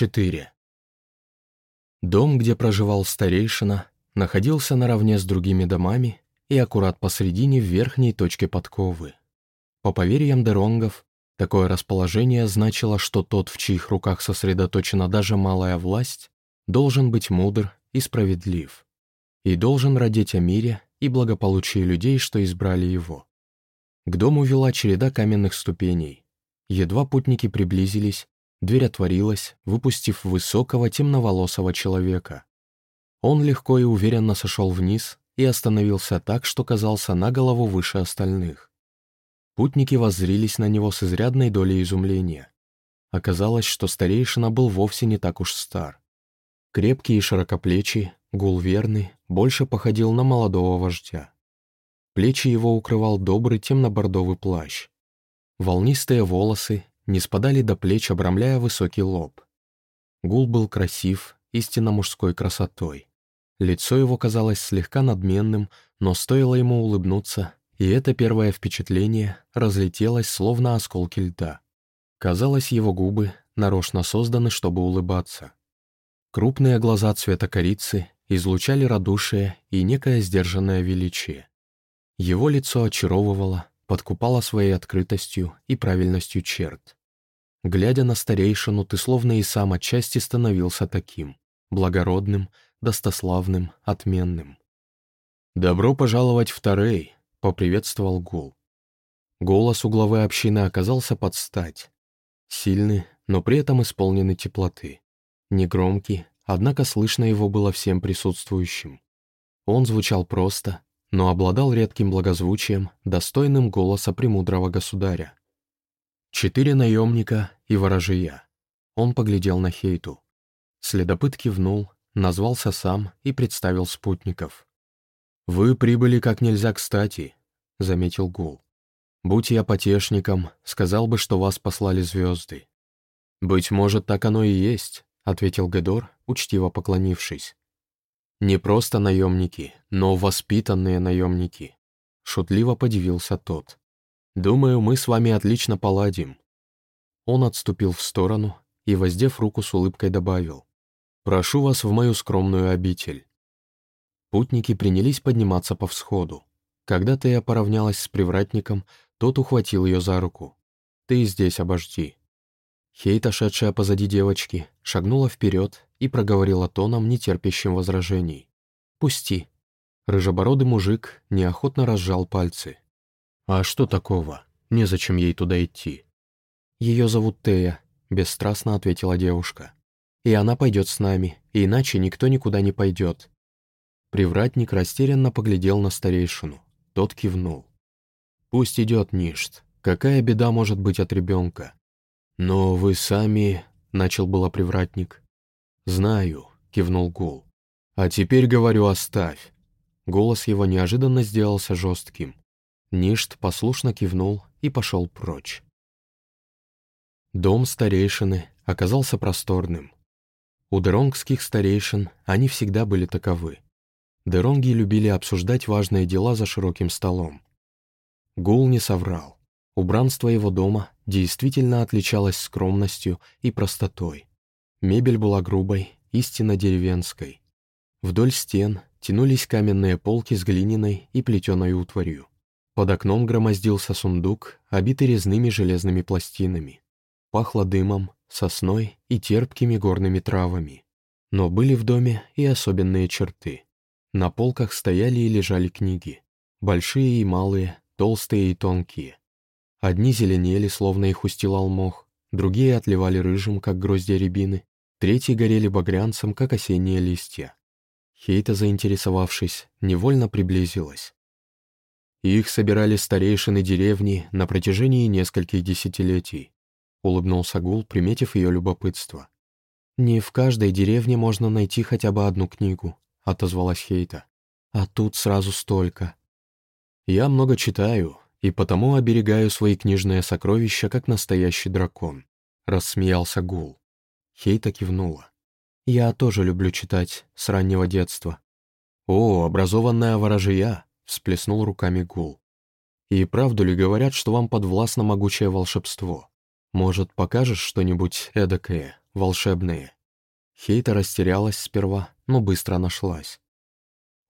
4. Дом, где проживал старейшина, находился наравне с другими домами и аккурат посредине в верхней точке подковы. По поверьям деронгов, такое расположение значило, что тот, в чьих руках сосредоточена даже малая власть, должен быть мудр и справедлив, и должен родить о мире и благополучии людей, что избрали его. К дому вела череда каменных ступеней. Едва путники приблизились, дверь отворилась, выпустив высокого темноволосого человека. Он легко и уверенно сошел вниз и остановился так, что казался на голову выше остальных. Путники воззрились на него с изрядной долей изумления. Оказалось, что старейшина был вовсе не так уж стар. Крепкий и широкоплечий, гул верный, больше походил на молодого вождя. Плечи его укрывал добрый темно-бордовый плащ. Волнистые волосы не спадали до плеч, обрамляя высокий лоб. Гул был красив, истинно мужской красотой. Лицо его казалось слегка надменным, но стоило ему улыбнуться, и это первое впечатление разлетелось, словно осколки льда. Казалось, его губы нарочно созданы, чтобы улыбаться. Крупные глаза цвета корицы излучали радушие и некое сдержанное величие. Его лицо очаровывало, подкупало своей открытостью и правильностью черт. Глядя на старейшину, ты словно и сам отчасти становился таким, благородным, достославным, отменным. «Добро пожаловать в Тарей», — поприветствовал Гул. Голос у главы общины оказался под стать. Сильный, но при этом исполненный теплоты. Негромкий, однако слышно его было всем присутствующим. Он звучал просто, но обладал редким благозвучием, достойным голоса премудрого государя. Четыре наемника и ворожия. Он поглядел на Хейту. Следопыт кивнул, назвался сам и представил спутников. «Вы прибыли как нельзя кстати», — заметил Гул. «Будь я потешником, сказал бы, что вас послали звезды». «Быть может, так оно и есть», — ответил Гедор, учтиво поклонившись. «Не просто наемники, но воспитанные наемники», — шутливо подивился тот. «Думаю, мы с вами отлично поладим». Он отступил в сторону и, воздев руку с улыбкой, добавил. Прошу вас в мою скромную обитель». Путники принялись подниматься по всходу. Когда Тея поравнялась с привратником, тот ухватил ее за руку. «Ты здесь обожди». Хейта, шедшая позади девочки, шагнула вперед и проговорила тоном, нетерпящим возражений. «Пусти». Рыжебородый мужик неохотно разжал пальцы. «А что такого? Незачем ей туда идти». «Ее зовут Тея», — бесстрастно ответила девушка и она пойдет с нами, иначе никто никуда не пойдет». Привратник растерянно поглядел на старейшину. Тот кивнул. «Пусть идет Ништ. Какая беда может быть от ребенка?» «Но вы сами...» — начал было привратник. «Знаю», — кивнул Гул. «А теперь, говорю, оставь». Голос его неожиданно сделался жестким. Ништ послушно кивнул и пошел прочь. Дом старейшины оказался просторным. У деронгских старейшин они всегда были таковы. Деронги любили обсуждать важные дела за широким столом. Гул не соврал. Убранство его дома действительно отличалось скромностью и простотой. Мебель была грубой, истинно деревенской. Вдоль стен тянулись каменные полки с глиняной и плетеной утварью. Под окном громоздился сундук, обитый резными железными пластинами. Пахло дымом, сосной и терпкими горными травами. Но были в доме и особенные черты. На полках стояли и лежали книги. Большие и малые, толстые и тонкие. Одни зеленели, словно их устилал мох, другие отливали рыжим, как гроздья рябины, третьи горели багрянцем, как осенние листья. Хейта, заинтересовавшись, невольно приблизилась. Их собирали старейшины деревни на протяжении нескольких десятилетий. — улыбнулся Гул, приметив ее любопытство. «Не в каждой деревне можно найти хотя бы одну книгу», — отозвалась Хейта. «А тут сразу столько». «Я много читаю, и потому оберегаю свои книжные сокровища, как настоящий дракон», — рассмеялся Гул. Хейта кивнула. «Я тоже люблю читать, с раннего детства». «О, образованная ворожия!» — всплеснул руками Гул. «И правду ли говорят, что вам подвластно могучее волшебство?» Может, покажешь что-нибудь эдакое, волшебные». Хейта растерялась сперва, но быстро нашлась.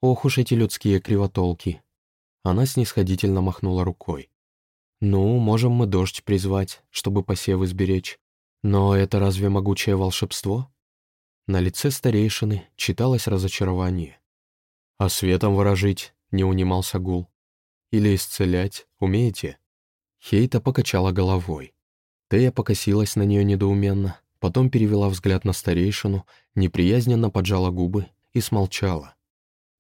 «Ох уж эти людские кривотолки!» Она снисходительно махнула рукой. «Ну, можем мы дождь призвать, чтобы посевы сберечь. Но это разве могучее волшебство?» На лице старейшины читалось разочарование. «А светом ворожить?» — не унимался гул. «Или исцелять? Умеете?» Хейта покачала головой. Тея покосилась на нее недоуменно, потом перевела взгляд на старейшину, неприязненно поджала губы и смолчала.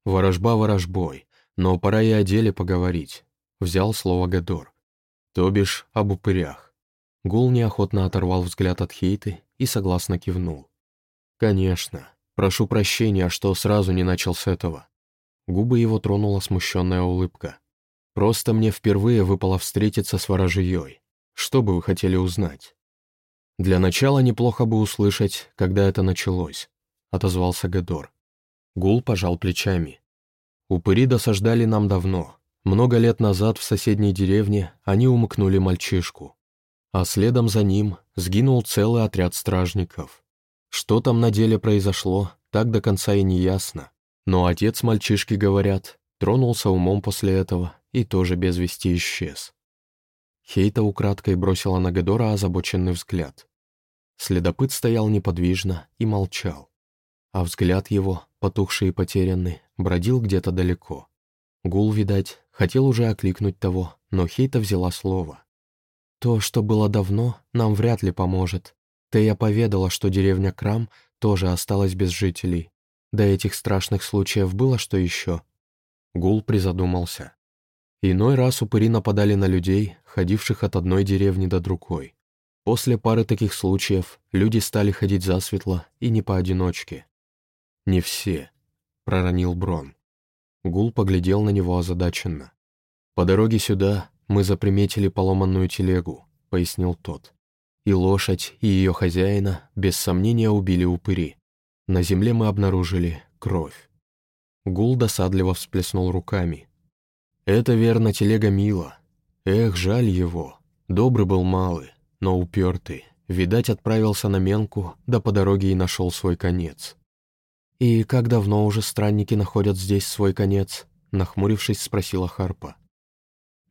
«Ворожба ворожбой, но пора и о деле поговорить», — взял слово Гадор. «То бишь об упырях». Гул неохотно оторвал взгляд от Хейты и согласно кивнул. «Конечно. Прошу прощения, что сразу не начал с этого». Губы его тронула смущенная улыбка. «Просто мне впервые выпало встретиться с ворожьей. Что бы вы хотели узнать?» «Для начала неплохо бы услышать, когда это началось», — отозвался Гедор. Гул пожал плечами. «Упыри досаждали нам давно. Много лет назад в соседней деревне они умыкнули мальчишку. А следом за ним сгинул целый отряд стражников. Что там на деле произошло, так до конца и не ясно. Но отец мальчишки, говорят, тронулся умом после этого и тоже без вести исчез. Хейта украдкой бросила на Гедора озабоченный взгляд. Следопыт стоял неподвижно и молчал. А взгляд его, потухший и потерянный, бродил где-то далеко. Гул, видать, хотел уже окликнуть того, но Хейта взяла слово. «То, что было давно, нам вряд ли поможет. Тея поведала, что деревня Крам тоже осталась без жителей. До этих страшных случаев было что еще? Гул призадумался. Иной раз упыри нападали на людей, ходивших от одной деревни до другой. После пары таких случаев люди стали ходить засветло и не поодиночке. «Не все», — проронил Брон. Гул поглядел на него озадаченно. «По дороге сюда мы заприметили поломанную телегу», — пояснил тот. И лошадь, и ее хозяина, без сомнения, убили упыри. На земле мы обнаружили кровь. Гул досадливо всплеснул руками. «Это верно телега Мила. Эх, жаль его. Добрый был малый, но упертый. Видать, отправился на Менку, да по дороге и нашел свой конец». «И как давно уже странники находят здесь свой конец?» Нахмурившись, спросила Харпа.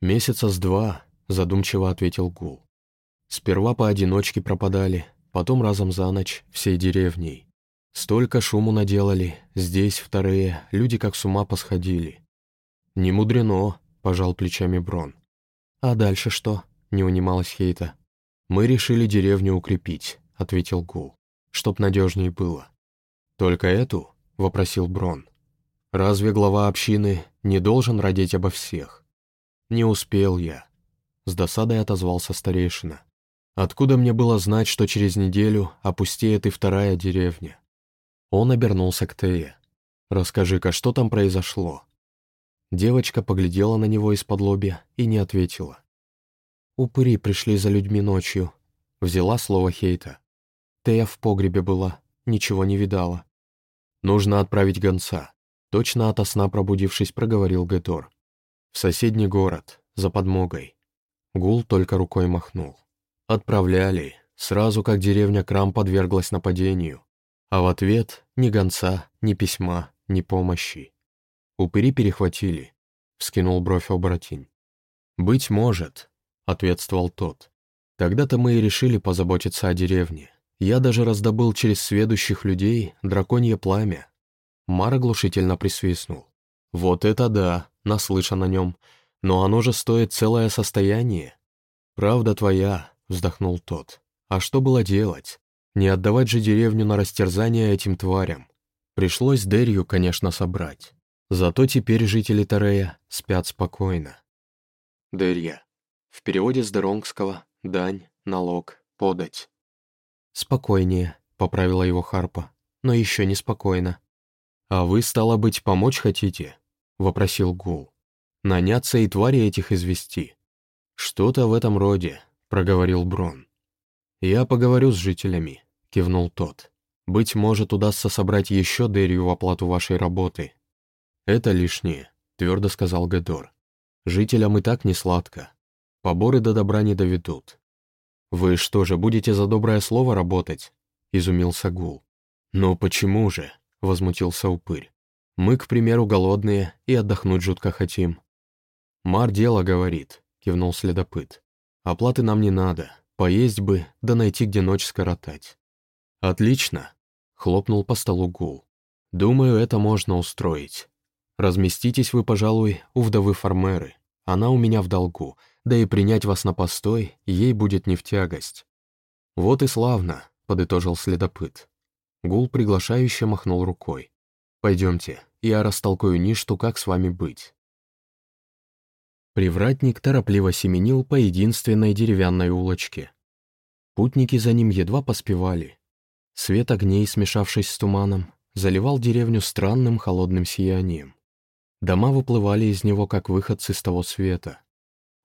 «Месяца с два», — задумчиво ответил Гул. Сперва поодиночке пропадали, потом разом за ночь всей деревней. Столько шуму наделали, здесь вторые, люди как с ума посходили. «Не мудрено», — пожал плечами Брон. «А дальше что?» — не унималась Хейта. «Мы решили деревню укрепить», — ответил Гул, — «чтоб надежней было». «Только эту?» — вопросил Брон. «Разве глава общины не должен родить обо всех?» «Не успел я», — с досадой отозвался старейшина. Откуда мне было знать, что через неделю опустеет и вторая деревня? Он обернулся к Тее. «Расскажи-ка, что там произошло?» Девочка поглядела на него из-под лобья и не ответила. «Упыри пришли за людьми ночью», — взяла слово Хейта. «Тея в погребе была, ничего не видала». «Нужно отправить гонца», — точно ото сна пробудившись, проговорил Гетор. «В соседний город, за подмогой». Гул только рукой махнул. Отправляли, сразу как деревня Крам подверглась нападению. А в ответ ни гонца, ни письма, ни помощи. Упыри перехватили, вскинул бровь оборотень. «Быть может», — ответствовал тот. «Тогда-то мы и решили позаботиться о деревне. Я даже раздобыл через сведущих людей драконье пламя». Мар оглушительно присвистнул. «Вот это да, наслышан о нем. Но оно же стоит целое состояние. Правда твоя, вздохнул тот. А что было делать? Не отдавать же деревню на растерзание этим тварям. Пришлось Дерью, конечно, собрать. Зато теперь жители Тарея спят спокойно. Дерья. В переводе с Деронгского «дань», «налог», «подать». «Спокойнее», — поправила его Харпа, — «но еще не спокойно». «А вы, стало быть, помочь хотите?» — вопросил Гул. «Наняться и твари этих извести». «Что-то в этом роде», проговорил Брон. «Я поговорю с жителями», — кивнул тот. «Быть может, удастся собрать еще Дерию в оплату вашей работы». «Это лишнее», — твердо сказал Гедор. «Жителям и так не сладко. Поборы до добра не доведут». «Вы что же, будете за доброе слово работать?» — изумился Гул. «Но почему же?» — возмутился упырь. «Мы, к примеру, голодные и отдохнуть жутко хотим». «Мар дело говорит», — кивнул следопыт. «Оплаты нам не надо. Поесть бы, да найти, где ночь скоротать». «Отлично», — хлопнул по столу Гул. «Думаю, это можно устроить. Разместитесь вы, пожалуй, у вдовы Фармеры. Она у меня в долгу, да и принять вас на постой ей будет не в тягость». «Вот и славно», — подытожил следопыт. Гул приглашающе махнул рукой. «Пойдемте, я растолкую Ништу, как с вами быть». Привратник торопливо семенил по единственной деревянной улочке. Путники за ним едва поспевали. Свет огней, смешавшись с туманом, заливал деревню странным холодным сиянием. Дома выплывали из него, как выходцы с того света.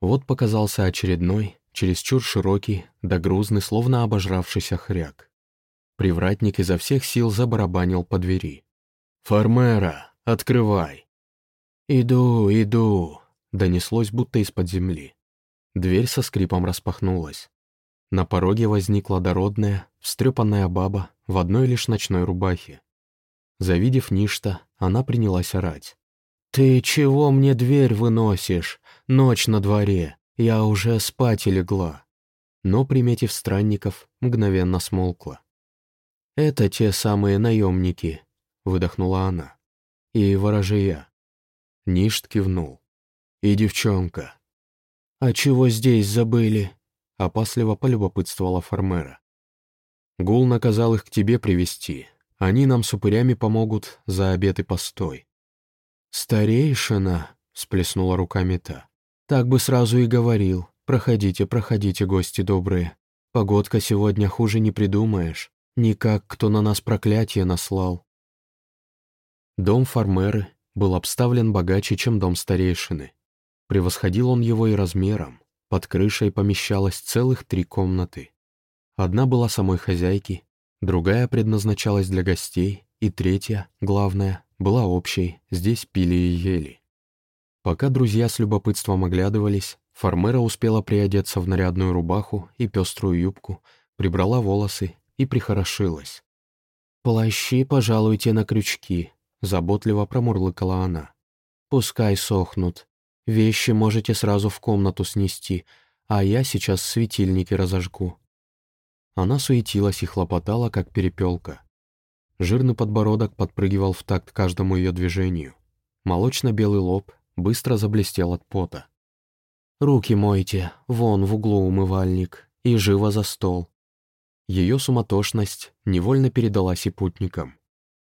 Вот показался очередной, чересчур широкий, да грузный, словно обожравшийся хряк. Привратник изо всех сил забарабанил по двери. «Фармера, открывай!» «Иду, иду!» — донеслось будто из-под земли. Дверь со скрипом распахнулась. На пороге возникла дородная, встрепанная баба в одной лишь ночной рубахе. Завидев ништа, она принялась орать. «Ты чего мне дверь выносишь? Ночь на дворе, я уже спать легла». Но, приметив странников, мгновенно смолкла. «Это те самые наемники», — выдохнула она. «И ворожия». Ништ кивнул. «И девчонка». «А чего здесь забыли?» — опасливо полюбопытствовала Фармера. «Гул наказал их к тебе привести. Они нам с упырями помогут за обед и постой. «Старейшина», — сплеснула руками та. «Так бы сразу и говорил. Проходите, проходите, гости добрые. Погодка сегодня хуже не придумаешь. Никак, кто на нас проклятие наслал». Дом Фармеры был обставлен богаче, чем дом старейшины. Превосходил он его и размером. Под крышей помещалось целых три комнаты. Одна была самой хозяйки, другая предназначалась для гостей, и третья, главная, была общей, здесь пили и ели. Пока друзья с любопытством оглядывались, Фармера успела приодеться в нарядную рубаху и пеструю юбку, прибрала волосы и прихорошилась. «Плащи, пожалуйте, на крючки», — заботливо промурлыкала она. «Пускай сохнут. Вещи можете сразу в комнату снести, а я сейчас светильники разожгу». Она суетилась и хлопотала, как перепелка. Жирный подбородок подпрыгивал в такт каждому ее движению. Молочно-белый лоб быстро заблестел от пота. «Руки мойте, вон в углу умывальник, и живо за стол». Ее суматошность невольно передалась и путникам.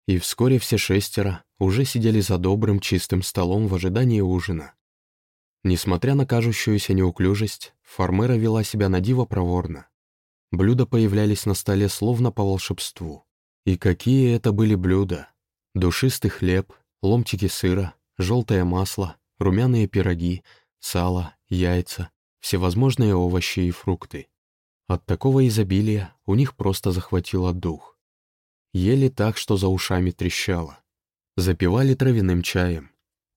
И вскоре все шестеро уже сидели за добрым чистым столом в ожидании ужина. Несмотря на кажущуюся неуклюжесть, Фармера вела себя на диво проворно. Блюда появлялись на столе словно по волшебству. И какие это были блюда! Душистый хлеб, ломтики сыра, желтое масло, румяные пироги, сало, яйца, всевозможные овощи и фрукты. От такого изобилия у них просто захватило дух. Ели так, что за ушами трещало. Запивали травяным чаем.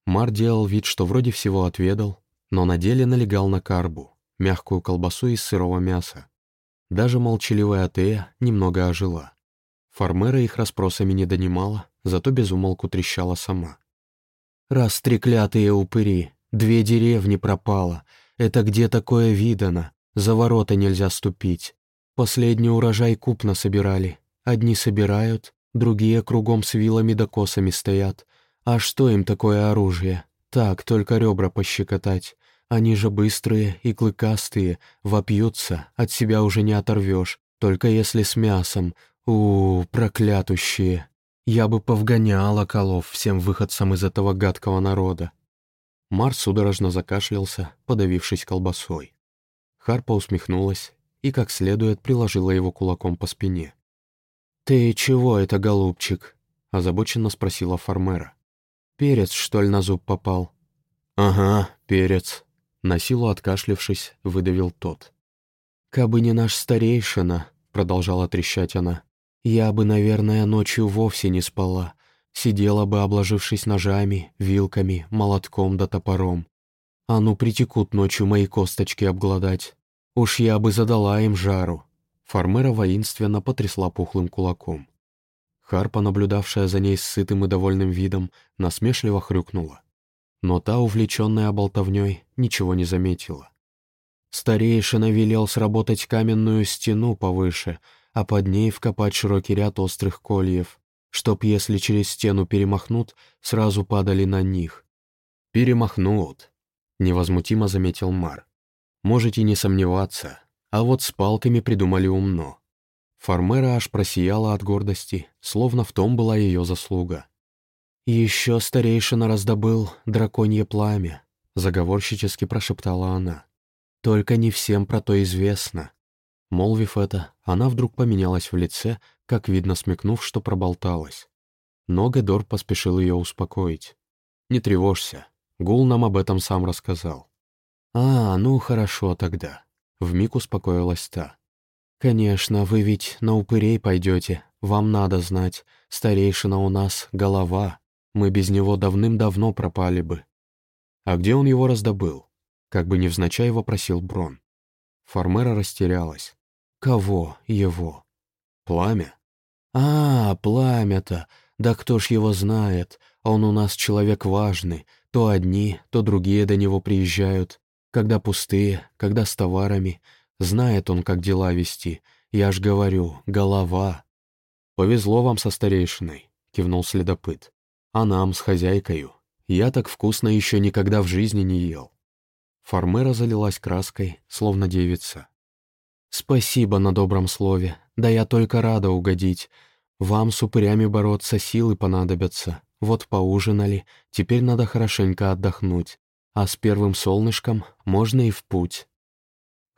Мар делал вид, что вроде всего отведал, но на деле налегал на карбу, мягкую колбасу из сырого мяса. Даже молчаливая Атея немного ожила. Фармера их расспросами не донимала, зато безумолку трещала сама. «Раз треклятые упыри, две деревни пропало. Это где такое видано? За ворота нельзя ступить. Последний урожай купно собирали. Одни собирают, другие кругом с вилами да косами стоят. А что им такое оружие? Так, только ребра пощекотать. Они же быстрые и клыкастые, вопьются, от себя уже не оторвешь, только если с мясом, у, проклятущие! Я бы повгоняла колов всем выходцам из этого гадкого народа. Мар судорожно закашлялся, подавившись колбасой. Харпа усмехнулась и как следует приложила его кулаком по спине. «Ты чего это, голубчик?» — озабоченно спросила Фармера. «Перец, что ли, на зуб попал?» «Ага, перец», — на силу откашлившись, выдавил тот. «Кабы не наш старейшина», — продолжала трещать она, я бы, наверное, ночью вовсе не спала. Сидела бы, обложившись ножами, вилками, молотком да топором. А ну, притекут ночью мои косточки обглодать. Уж я бы задала им жару. Фармера воинственно потрясла пухлым кулаком. Харпа, наблюдавшая за ней с сытым и довольным видом, насмешливо хрюкнула. Но та, увлеченная болтовней, ничего не заметила. Старейшина велел сработать каменную стену повыше, а под ней вкопать широкий ряд острых кольев, чтоб, если через стену перемахнут, сразу падали на них. «Перемахнут», — невозмутимо заметил Мар. «Можете не сомневаться, а вот с палками придумали умно». Фармера аж просияла от гордости, словно в том была ее заслуга. «Еще старейшина раздобыл драконье пламя», — заговорщически прошептала она. «Только не всем про то известно». Молвив это, она вдруг поменялась в лице, как видно смекнув, что проболталась. Но Гедор поспешил ее успокоить. «Не тревожься, Гул нам об этом сам рассказал». «А, ну хорошо тогда», — вмиг успокоилась та. «Конечно, вы ведь на упырей пойдете, вам надо знать, старейшина у нас — голова, мы без него давным-давно пропали бы». «А где он его раздобыл?» — как бы невзначай вопросил Брон. Фармера растерялась. «Кого его?» «Пламя?» «А, пламя-то! Да кто ж его знает? Он у нас человек важный. То одни, то другие до него приезжают. Когда пустые, когда с товарами. Знает он, как дела вести. Я ж говорю, голова». «Повезло вам со старейшиной», — кивнул следопыт. «А нам с хозяйкою. Я так вкусно еще никогда в жизни не ел». Фармера залилась краской, словно девица. «Спасибо на добром слове, да я только рада угодить. Вам с упырями бороться силы понадобятся. Вот поужинали, теперь надо хорошенько отдохнуть. А с первым солнышком можно и в путь».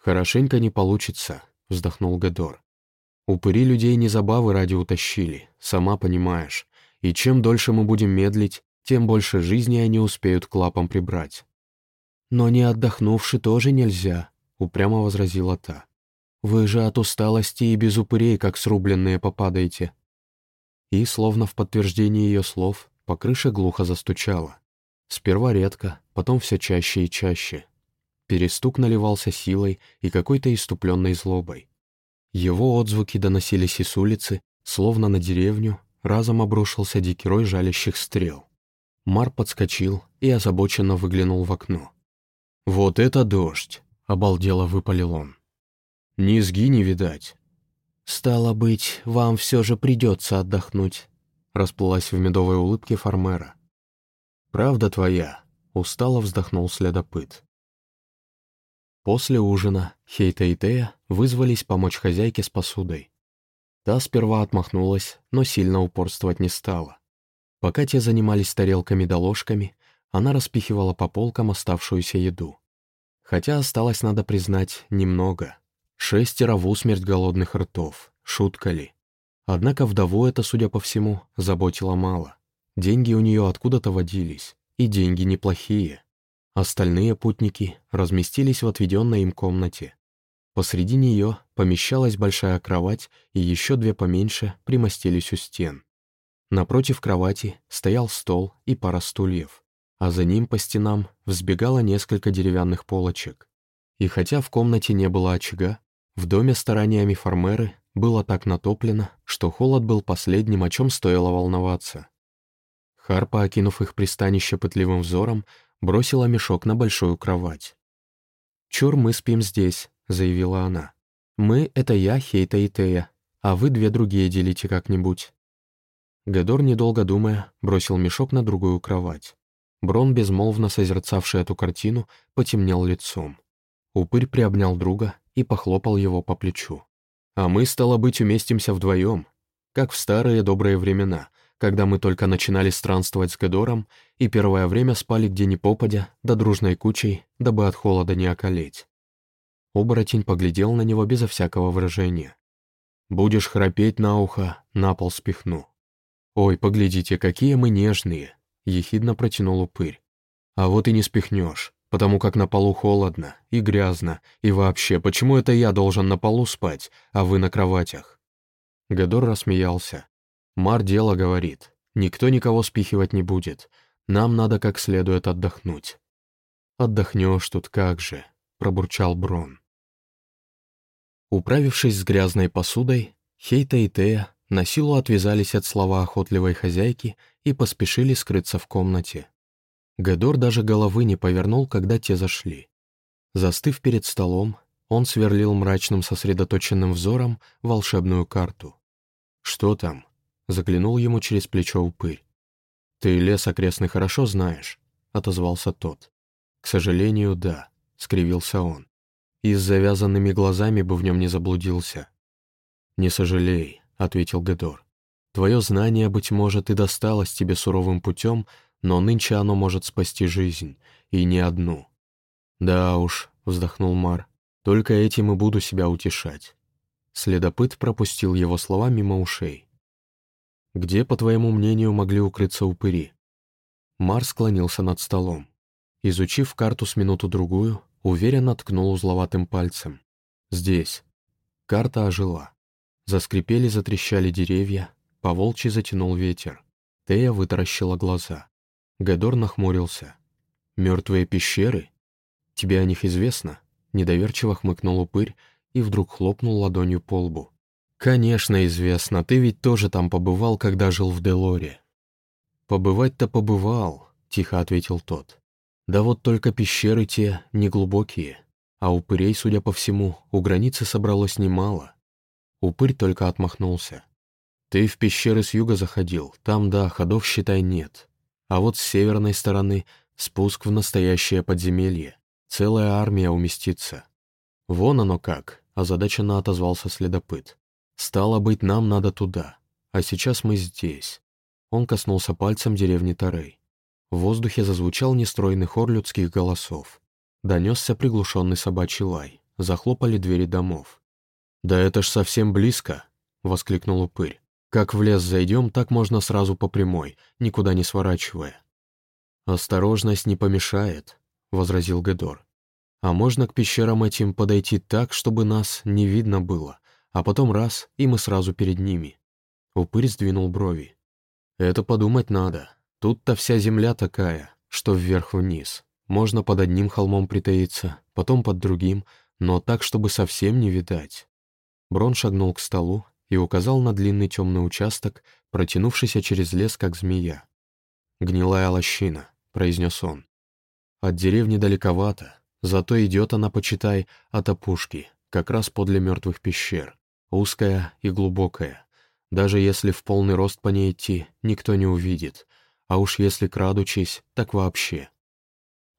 «Хорошенько не получится», — вздохнул Гедор. «Упыри людей не забавы ради утащили, сама понимаешь. И чем дольше мы будем медлить, тем больше жизни они успеют к лапам прибрать». «Но не отдохнувши тоже нельзя», — упрямо возразила та. «Вы же от усталости и без упырей, как срубленные, попадаете». И, словно в подтверждение ее слов, по крыше глухо застучало. Сперва редко, потом все чаще и чаще. Перестук наливался силой и какой-то иступленной злобой. Его отзвуки доносились и с улицы, словно на деревню, разом обрушился дикий рой жалящих стрел. Мар подскочил и озабоченно выглянул в окно. «Вот это дождь!» — обалдело выпалил он. Низги не видать. «Стало быть, вам все же придется отдохнуть», — расплылась в медовой улыбке фармера. «Правда твоя», — устало вздохнул следопыт. После ужина Хейта и Тея вызвались помочь хозяйке с посудой. Та сперва отмахнулась, но сильно упорствовать не стала. Пока те занимались тарелками да ложками, она распихивала по полкам оставшуюся еду. Хотя осталось, надо признать, немного. Шестеро в усмерть голодных ртов. Шутка ли? Однако вдову это, судя по всему, заботило мало. Деньги у нее откуда-то водились, и деньги неплохие. Остальные путники разместились в отведенной им комнате. Посреди нее помещалась большая кровать, и еще две поменьше примостились у стен. Напротив кровати стоял стол и пара стульев, а за ним по стенам взбегало несколько деревянных полочек. И хотя в комнате не было очага, в доме стараниями фармеры было так натоплено, что холод был последним, о чем стоило волноваться. Харпа, окинув их пристанище пытливым взором, бросила мешок на большую кровать. «Чур, мы спим здесь», — заявила она. «Мы — это я, Хейта и Тея, а вы две другие делите как-нибудь». Гедор, недолго думая, бросил мешок на другую кровать. Брон, безмолвно созерцавший эту картину, потемнел лицом. Упырь приобнял друга и похлопал его по плечу. «А мы, стало быть, уместимся вдвоем, как в старые добрые времена, когда мы только начинали странствовать с Гедором и первое время спали где ни попадя, да дружной кучей, дабы от холода не околеть». Оборотень поглядел на него безо всякого выражения. «Будешь храпеть на ухо, на пол спихну». «Ой, поглядите, какие мы нежные!» — ехидно протянул упырь. «А вот и не спихнешь потому как на полу холодно и грязно, и вообще, почему это я должен на полу спать, а вы на кроватях?» Гадор рассмеялся. «Мар дело говорит, никто никого спихивать не будет, нам надо как следует отдохнуть». «Отдохнешь тут как же», — пробурчал Брон. Управившись с грязной посудой, Хейта и Тея на силу отвязались от слова охотливой хозяйки и поспешили скрыться в комнате. Гедор даже головы не повернул, когда те зашли. Застыв перед столом, он сверлил мрачным сосредоточенным взором волшебную карту. «Что там?» — заглянул ему через плечо упырь. «Ты лес окрестный хорошо знаешь?» — отозвался тот. «К сожалению, да», — скривился он. «И с завязанными глазами бы в нем не заблудился». «Не сожалей», — ответил Гедор. «Твое знание, быть может, и досталось тебе суровым путем, но нынче оно может спасти жизнь, и не одну». «Да уж», — вздохнул Мар, только этим и буду себя утешать. Следопыт пропустил его слова мимо ушей. «Где, по твоему мнению, могли укрыться упыри?» Мар склонился над столом. Изучив карту с минуту-другую, уверенно ткнул узловатым пальцем. «Здесь». Карта ожила. Заскрипели, затрещали деревья, по волчьи затянул ветер. Тея вытаращила глаза. Гедор нахмурился. «Мертвые пещеры? Тебе о них известно?» Недоверчиво хмыкнул упырь и вдруг хлопнул ладонью по лбу. «Конечно, известно, ты ведь тоже там побывал, когда жил в Делоре». «Побывать-то побывал», — тихо ответил тот. «Да вот только пещеры те неглубокие, а упырей, судя по всему, у границы собралось немало». Упырь только отмахнулся. «Ты в пещеры с юга заходил, там, да, ходов, считай, нет. А вот с северной стороны спуск в настоящее подземелье. Целая армия уместится. Вон оно как, озадаченно отозвался следопыт. Стало быть, нам надо туда. А сейчас мы здесь. Он коснулся пальцем деревни Тарей. В воздухе зазвучал нестройный хор людских голосов. Донесся приглушенный собачий лай. Захлопали двери домов. «Да это ж совсем близко!» — воскликнул упырь. «Как в лес зайдем, так можно сразу по прямой, никуда не сворачивая». «Осторожность не помешает», — возразил Гедор. «А можно к пещерам этим подойти так, чтобы нас не видно было, а потом раз, и мы сразу перед ними». Упырь сдвинул брови. «Это подумать надо. Тут-то вся земля такая, что вверх-вниз. Можно под одним холмом притаиться, потом под другим, но так, чтобы совсем не видать». Брон шагнул к столу и указал на длинный темный участок, протянувшийся через лес, как змея. «Гнилая лощина», — произнес он. От деревни далековато, зато идет она, почитай, от опушки, как раз подле мертвых пещер, узкая и глубокая. Даже если в полный рост по ней идти, никто не увидит, а уж если крадучись, так вообще.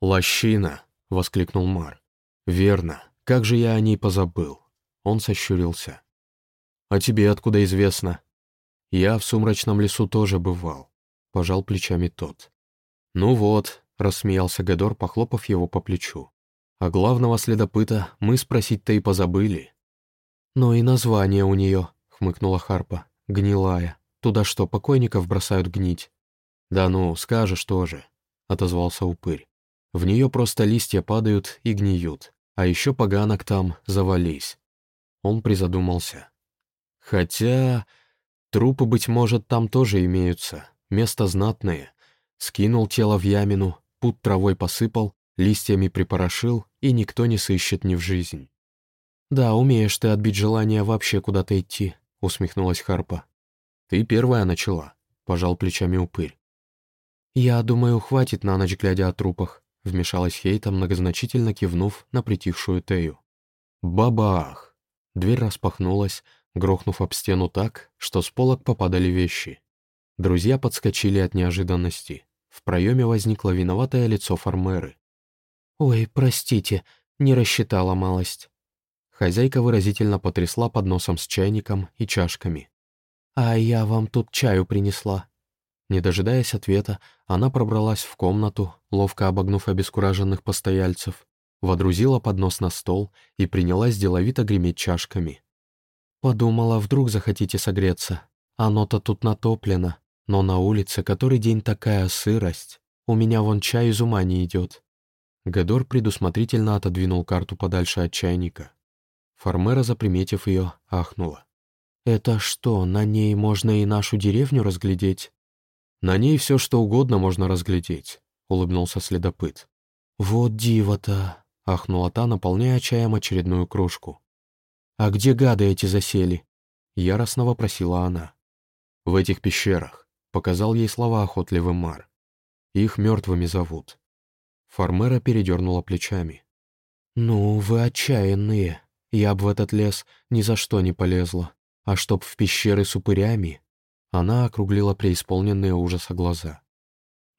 «Лощина!» — воскликнул Мар. «Верно, как же я о ней позабыл?» Он сощурился. «А тебе откуда известно?» «Я в сумрачном лесу тоже бывал», — пожал плечами тот. «Ну вот, рассмеялся Гедор, похлопав его по плечу. А главного следопыта мы спросить-то и позабыли. «Но и название у нее», — хмыкнула Харпа, — «гнилая. Туда что, покойников бросают гнить?» «Да ну, скажешь тоже», — отозвался упырь. «В нее просто листья падают и гниют, а еще поганок там завались». Он призадумался. «Хотя...» Трупы, быть может, там тоже имеются, место знатное. Скинул тело в ямину, пут травой посыпал, листьями припорошил, и никто не сыщет ни в жизнь. «Да, умеешь ты отбить желание вообще куда-то идти», — усмехнулась Харпа. «Ты первая начала», — пожал плечами упырь. «Я думаю, хватит на ночь, глядя о трупах», — вмешалась Хейта, многозначительно кивнув на притихшую Тею. «Бабах!» Дверь распахнулась, грохнув об стену так, что с полок попадали вещи. Друзья подскочили от неожиданности. В проеме возникло виноватое лицо Фармеры. «Ой, простите, не рассчитала малость». Хозяйка выразительно потрясла подносом с чайником и чашками. «А я вам тут чаю принесла». Не дожидаясь ответа, она пробралась в комнату, ловко обогнув обескураженных постояльцев, водрузила поднос на стол и принялась деловито греметь чашками. «Подумала, вдруг захотите согреться. Оно-то тут натоплено. Но на улице который день такая сырость. У меня вон чай из ума не идет. Гадор предусмотрительно отодвинул карту подальше от чайника. Фармера, заприметив ее, ахнула. «Это что, на ней можно и нашу деревню разглядеть?» «На ней все, что угодно можно разглядеть», — улыбнулся следопыт. «Вот диво-то!» — ахнула та, наполняя чаем очередную кружку. «А где гады эти засели?» — яростно вопросила она. «В этих пещерах», — показал ей слова охотливый Мар. «Их мертвыми зовут». Фармера передернула плечами. «Ну, вы отчаянные. Я б в этот лес ни за что не полезла. А чтоб в пещеры с упырями...» Она округлила преисполненные ужаса глаза.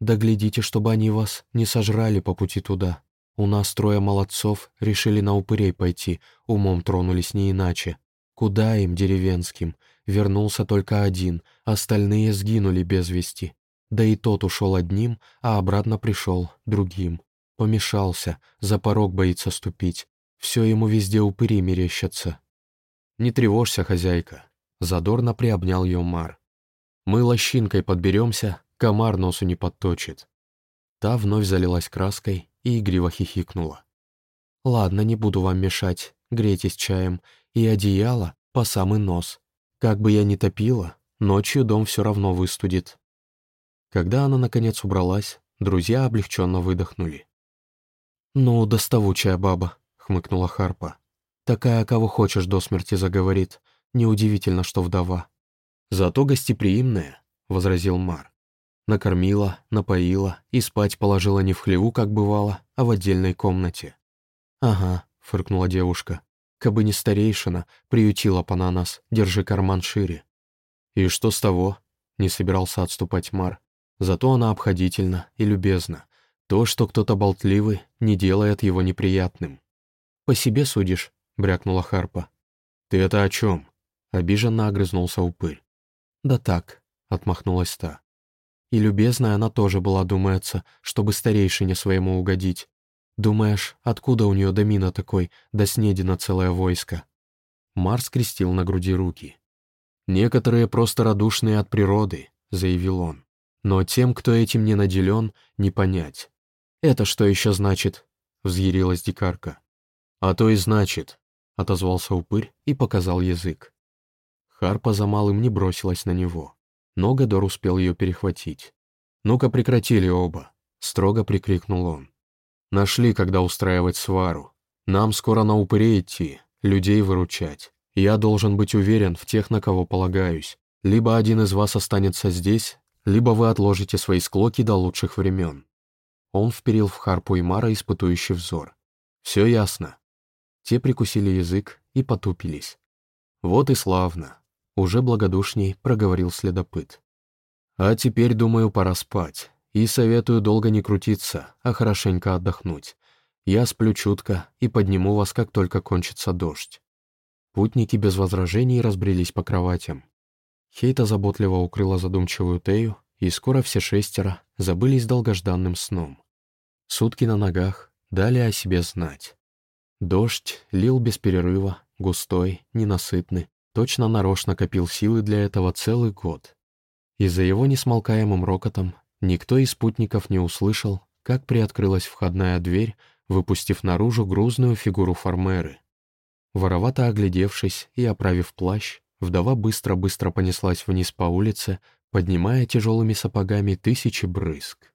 «Да глядите, чтобы они вас не сожрали по пути туда. У нас трое молодцов решили на упырей пойти, умом тронулись не иначе. Куда им, деревенским? Вернулся только один, остальные сгинули без вести. Да и тот ушел одним, а обратно пришел другим. Помешался, за порог боится ступить. Все ему везде упыри мерещатся. «Не тревожься, хозяйка», — задорно приобнял ее Мар. «Мы лощинкой подберемся, комар носу не подточит». Та вновь залилась краской и игриво хихикнула. «Ладно, не буду вам мешать, грейтесь чаем, и одеяло по самый нос. Как бы я ни топила, ночью дом все равно выстудит». Когда она, наконец, убралась, друзья облегченно выдохнули. «Ну, доставучая баба», — хмыкнула Харпа. «Такая, кого хочешь, до смерти заговорит. Неудивительно, что вдова». «Зато гостеприимная», — возразил Мар. Накормила, напоила и спать положила не в хлеву, как бывало, а в отдельной комнате. «Ага», — фыркнула девушка. «Кабы не старейшина, приютила по на нас, держи карман шире». «И что с того?» — не собирался отступать Мар. «Зато она обходительна и любезна, то, что кто-то болтливый, не делает его неприятным. «По себе судишь», — брякнула Харпа. «Ты это о чем?» — обиженно огрызнулся упырь. «Да так», — отмахнулась та. И любезная она тоже была, думается, чтобы старейшине своему угодить. Думаешь, откуда у нее домина такой, да снедено целое войско?» Марс крестил на груди руки. «Некоторые просто радушные от природы», — заявил он. «Но тем, кто этим не наделен, не понять. «Это что еще значит?» — взъярилась дикарка. «А то и значит», — отозвался упырь и показал язык. Харпа за малым не бросилась на него, но Гадор успел ее перехватить. «Ну-ка прекратили оба», — строго прикрикнул он. «Нашли, когда устраивать свару. Нам скоро на упыре идти, людей выручать. Я должен быть уверен в тех, на кого полагаюсь. Либо один из вас останется здесь, либо вы отложите свои склоки до лучших времен. Он вперил в Харпу и Мара испытующий взор. «Все ясно». Те прикусили язык и потупились. «Вот и славно», — уже благодушней проговорил следопыт. «А теперь, думаю, пора спать, и советую долго не крутиться, а хорошенько отдохнуть. Я сплю чутко и подниму вас, как только кончится дождь». Путники без возражений разбрелись по кроватям. Хейта заботливо укрыла задумчивую Тею, и скоро все шестеро забылись долгожданным сном. Сутки на ногах дали о себе знать. Дождь лил без перерыва, густой, ненасытный, точно нарочно копил силы для этого целый год. И за его несмолкаемым рокотом никто из спутников не услышал, как приоткрылась входная дверь, выпустив наружу грузную фигуру Фармеры. Воровато оглядевшись и оправив плащ, вдова быстро-быстро понеслась вниз по улице, поднимая тяжелыми сапогами тысячи брызг.